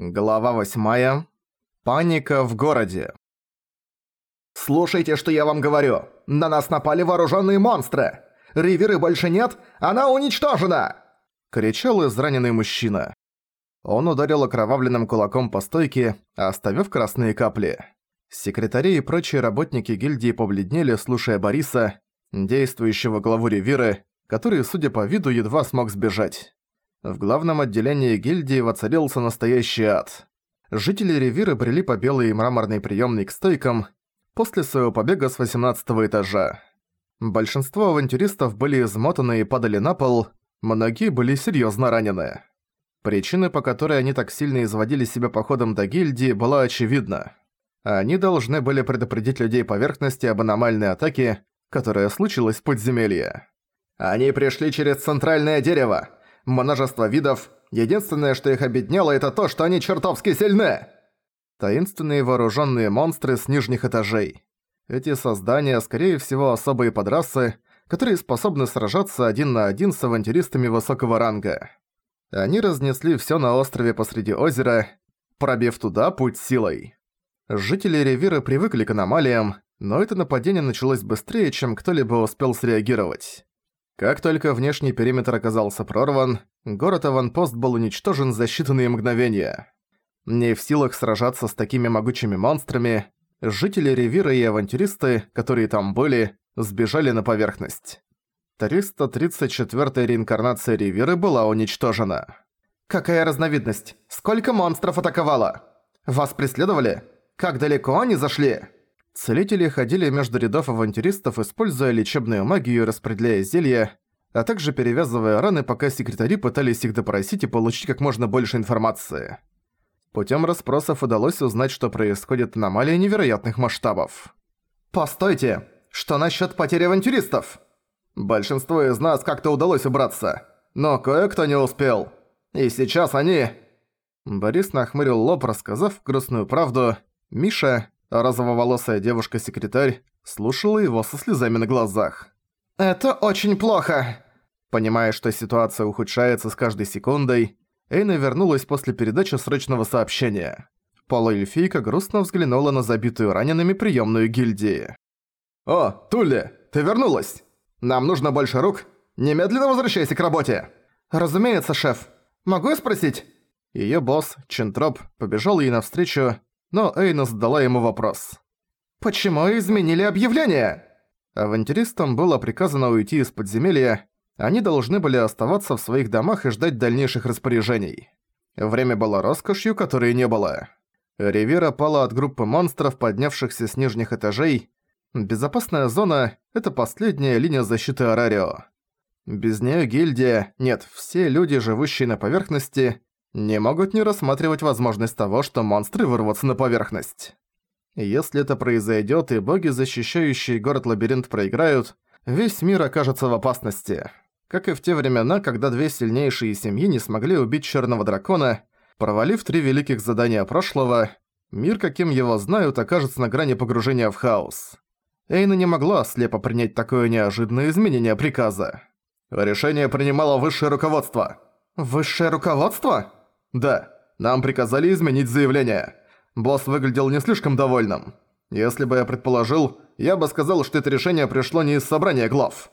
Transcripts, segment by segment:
Глава 8. Паника в городе. «Слушайте, что я вам говорю! На нас напали вооруженные монстры! Риверы больше нет, она уничтожена!» Кричал израненный мужчина. Он ударил окровавленным кулаком по стойке, оставив красные капли. Секретари и прочие работники гильдии побледнели, слушая Бориса, действующего главу Ривиры, который, судя по виду, едва смог сбежать. В главном отделении гильдии воцарился настоящий ад. Жители Ревиры брели по белой мраморной приёмной к стойкам после своего побега с 18 этажа. Большинство авантюристов были измотаны и падали на пол, многие были серьёзно ранены. Причина, по которой они так сильно изводили себя походом до гильдии, была очевидна. Они должны были предупредить людей поверхности об аномальной атаке, которая случилась в подземелье. «Они пришли через центральное дерево! Множество видов. Единственное, что их объединяло, это то, что они чертовски сильны!» Таинственные вооруженные монстры с нижних этажей. Эти создания, скорее всего, особые подрасы, которые способны сражаться один на один с авантюристами высокого ранга. Они разнесли все на острове посреди озера, пробив туда путь силой. Жители Ревира привыкли к аномалиям, но это нападение началось быстрее, чем кто-либо успел среагировать. Как только внешний периметр оказался прорван, город-аванпост был уничтожен за считанные мгновения. Не в силах сражаться с такими могучими монстрами, жители Ревира и авантюристы, которые там были, сбежали на поверхность. 334-я реинкарнация Ривиры была уничтожена. «Какая разновидность? Сколько монстров атаковало? Вас преследовали? Как далеко они зашли?» Целители ходили между рядов авантюристов, используя лечебную магию и распределяя зелья, а также перевязывая раны, пока секретари пытались их допросить и получить как можно больше информации. Путем расспросов удалось узнать, что происходит аномалия невероятных масштабов. «Постойте! Что насчет потери авантюристов?» «Большинству из нас как-то удалось убраться, но кое-кто не успел. И сейчас они...» Борис нахмурил лоб, рассказав грустную правду. Миша, Розововолосая девушка-секретарь слушала его со слезами на глазах. «Это очень плохо!» Понимая, что ситуация ухудшается с каждой секундой, Эйна вернулась после передачи срочного сообщения. Полуэльфийка грустно взглянула на забитую ранеными приемную гильдии. «О, Тулли, ты вернулась! Нам нужно больше рук! Немедленно возвращайся к работе!» «Разумеется, шеф. Могу я спросить?» Её босс, Чентроп, побежал ей навстречу, но Эйна задала ему вопрос. «Почему изменили объявление?» Авантюристам было приказано уйти из подземелья, они должны были оставаться в своих домах и ждать дальнейших распоряжений. Время было роскошью, которой не было. Ривера пала от группы монстров, поднявшихся с нижних этажей. Безопасная зона — это последняя линия защиты Арарио. Без неё гильдия, нет, все люди, живущие на поверхности, не могут не рассматривать возможность того, что монстры вырвутся на поверхность. Если это произойдет и боги, защищающие город-лабиринт, проиграют, весь мир окажется в опасности. Как и в те времена, когда две сильнейшие семьи не смогли убить Черного Дракона, провалив три великих задания прошлого, мир, каким его знают, окажется на грани погружения в хаос. Эйна не могла слепо принять такое неожиданное изменение приказа. Решение принимало высшее руководство. «Высшее руководство?» «Да, нам приказали изменить заявление. Босс выглядел не слишком довольным. Если бы я предположил, я бы сказал, что это решение пришло не из собрания глав».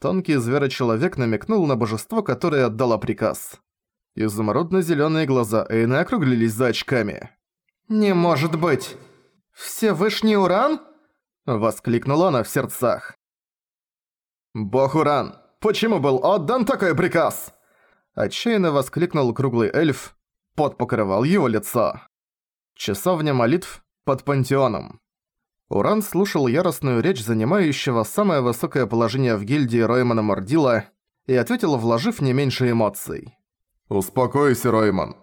Тонкий зверочеловек намекнул на божество, которое отдало приказ. Изумрудно-зелёные глаза Эйны округлились за очками. «Не может быть! Всевышний Уран?» Воскликнула она в сердцах. «Бог Уран, почему был отдан такой приказ?» Отчаянно воскликнул круглый эльф, пот покрывал его лицо. Часовня молитв под пантеоном. Уран слушал яростную речь занимающего самое высокое положение в гильдии Роймана Мордила и ответил, вложив не меньше эмоций. «Успокойся, Ройман».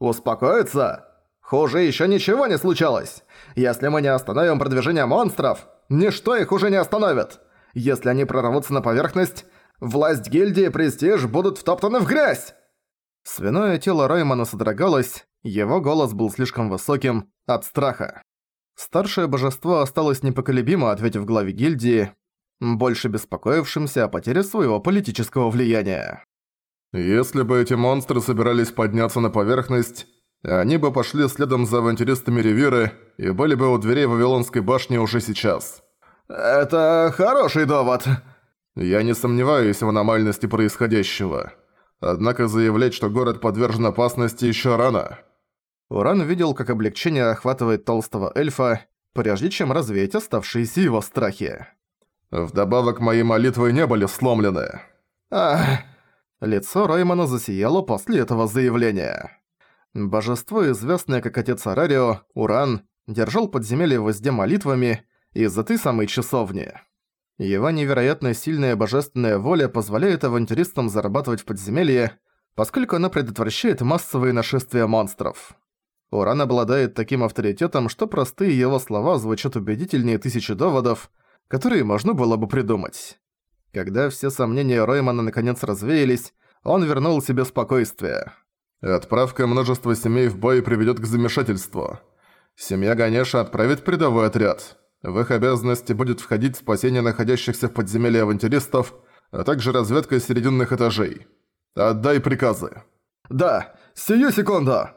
«Успокоиться? Хуже еще ничего не случалось. Если мы не остановим продвижение монстров, ничто их уже не остановит. Если они прорвутся на поверхность, Власть гильдии и престиж будут втоптаны в грязь!» Свиное тело Роймана содрогалось, его голос был слишком высоким от страха. Старшее божество осталось непоколебимо, ответив главе гильдии, больше беспокоившимся о потере своего политического влияния. «Если бы эти монстры собирались подняться на поверхность, Они бы пошли следом за авантюристами Ривиры и были бы у дверей Вавилонской башни уже сейчас. «Это хороший довод». Я не сомневаюсь в аномальности происходящего. Однако заявлять, что город подвержен опасности, еще рано. Уран видел, как облегчение охватывает толстого эльфа, прежде чем развеять оставшиеся его страхи. Вдобавок, мои молитвы не были сломлены. Ах... Лицо Роймана засияло после этого заявления. Божество, известное как Отец Арарио, Уран, держал подземелье везде молитвами из-за той самой часовни. Его невероятно сильная божественная воля позволяет авантюристам зарабатывать в подземелье, поскольку она предотвращает массовые нашествия монстров. Уран обладает таким авторитетом, что простые его слова звучат убедительнее тысячи доводов, которые можно было бы придумать. Когда все сомнения Роймана наконец развеялись, он вернул себе спокойствие. Отправка множества семей в бой приведет к замешательству. Семья Ганеша отправит передовой отряд. В их обязанности будет входить спасение находящихся в подземелье авантюристов, а также разведка серединных этажей. Отдай приказы. Да, сию секунду.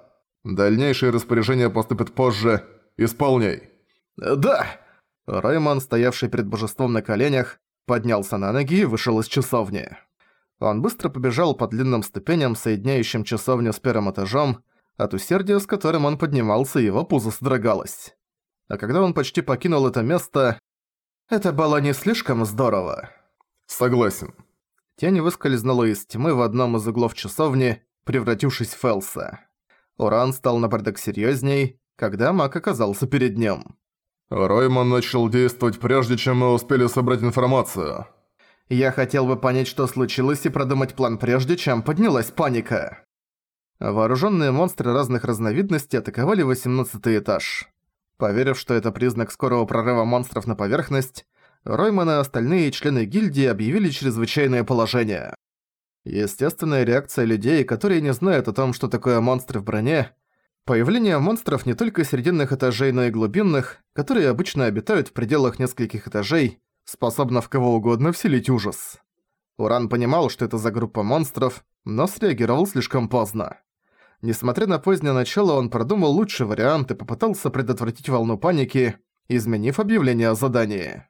Дальнейшие распоряжения поступят позже. Исполняй. Да. Раймон, стоявший перед божеством на коленях, поднялся на ноги и вышел из часовни. Он быстро побежал по длинным ступеням, соединяющим часовню с первым этажом, от усердия, с которым он поднимался, его пузо содрогалось. А когда он почти покинул это место, это было не слишком здорово. Согласен. Тень выскользнула из тьмы в одном из углов часовни, превратившись в Фелса. Уран стал на порядок серьёзней, когда маг оказался перед ним. «Ройман начал действовать прежде, чем мы успели собрать информацию». «Я хотел бы понять, что случилось, и продумать план прежде, чем поднялась паника». Вооружённые монстры разных разновидностей атаковали 18 этаж. Поверив, что это признак скорого прорыва монстров на поверхность, Ройман и остальные члены гильдии объявили чрезвычайное положение. Естественная реакция людей, которые не знают о том, что такое монстры в броне, появление монстров не только срединных этажей, но и глубинных, которые обычно обитают в пределах нескольких этажей, способно в кого угодно вселить ужас. Уран понимал, что это за группа монстров, но среагировал слишком поздно. Несмотря на позднее начало, он продумал лучший вариант и попытался предотвратить волну паники, изменив объявление о задании.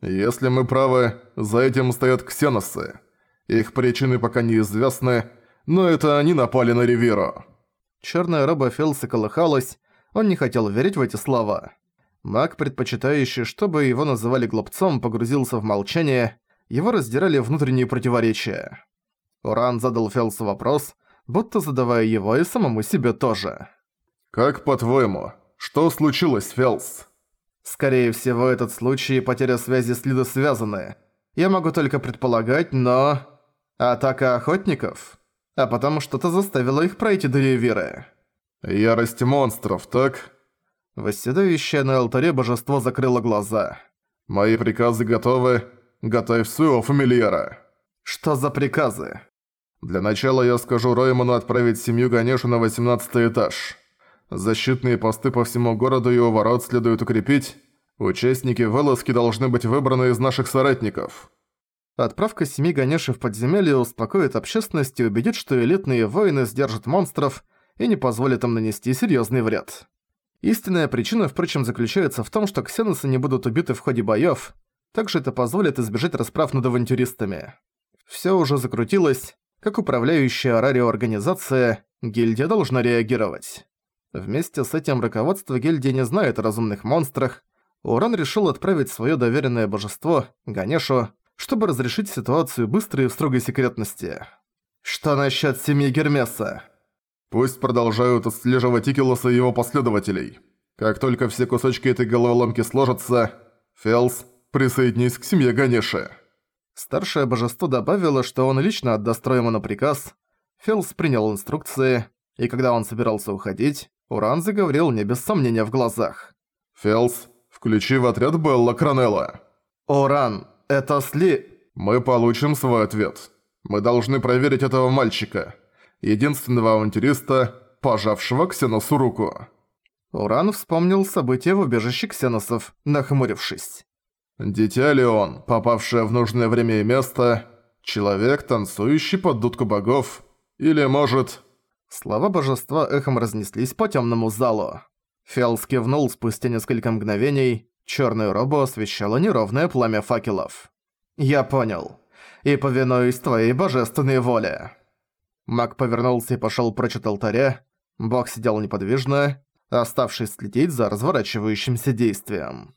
«Если мы правы, за этим стоят ксеносы», их причины пока неизвестны, но это они напали на Ривиру». Черная роба Фелса колыхалась, он не хотел верить в эти слова. Маг, предпочитающий, чтобы его называли глупцом, погрузился в молчание, его раздирали внутренние противоречия. Уран задал Фелсу вопрос, будто задавая его и самому себе тоже. «Как по-твоему, что случилось, Фелс?» «Скорее всего, этот случай и потеря связи с Лидо связаны. Я могу только предполагать, но...» Атака охотников? А потом что-то заставило их пройти до Риверы. Ярость монстров, так? Восседающее на алтаре божество закрыло глаза. Мои приказы готовы. Готовь своего фамильяра. Что за приказы? Для начала я скажу Ройману отправить семью Ганешу на 18 этаж. Защитные посты по всему городу и у ворот следует укрепить. Участники вылазки должны быть выбраны из наших соратников. Отправка семи Ганеши в подземелье успокоит общественность и убедит, что элитные воины сдержат монстров и не позволят им нанести серьезный вред. Истинная причина, впрочем, заключается в том, что ксеносы не будут убиты в ходе боёв, также это позволит избежать расправ над авантюристами. Всё уже закрутилось, как управляющая Арарио организация, гильдия должна реагировать. Вместе с этим руководство гильдии не знает о разумных монстрах, Уран решил отправить своё доверенное божество, Ганешу, чтобы разрешить ситуацию быстро и в строгой секретности. Что насчет семьи Гермеса? Пусть продолжают отслеживать Икилоса и его последователей. Как только все кусочки этой головоломки сложатся, Фелс, присоединись к семье Ганеши. Старшее божество добавило, что он лично отдаст Ройману приказ. Фелс принял инструкции, и когда он собирался уходить, Уран заговорил не без сомнения в глазах. «Фелс, включи в отряд Белла Кранелла». «Уран, это сли...» «Мы получим свой ответ. Мы должны проверить этого мальчика. Единственного авантюриста, пожавшего Ксеносу руку». Уран вспомнил события в убежище Ксеносов, нахмурившись. «Дитя ли он, попавшее в нужное время и место, человек, танцующий под дудку богов, или, может...» Слова божества эхом разнеслись по темному залу. Фиал кивнул спустя несколько мгновений, черную робу освещало неровное пламя факелов. «Я понял. И повинуюсь твоей божественной воле». Маг повернулся и пошел прочь от алтаря. Бог сидел неподвижно, оставшись следить за разворачивающимся действием.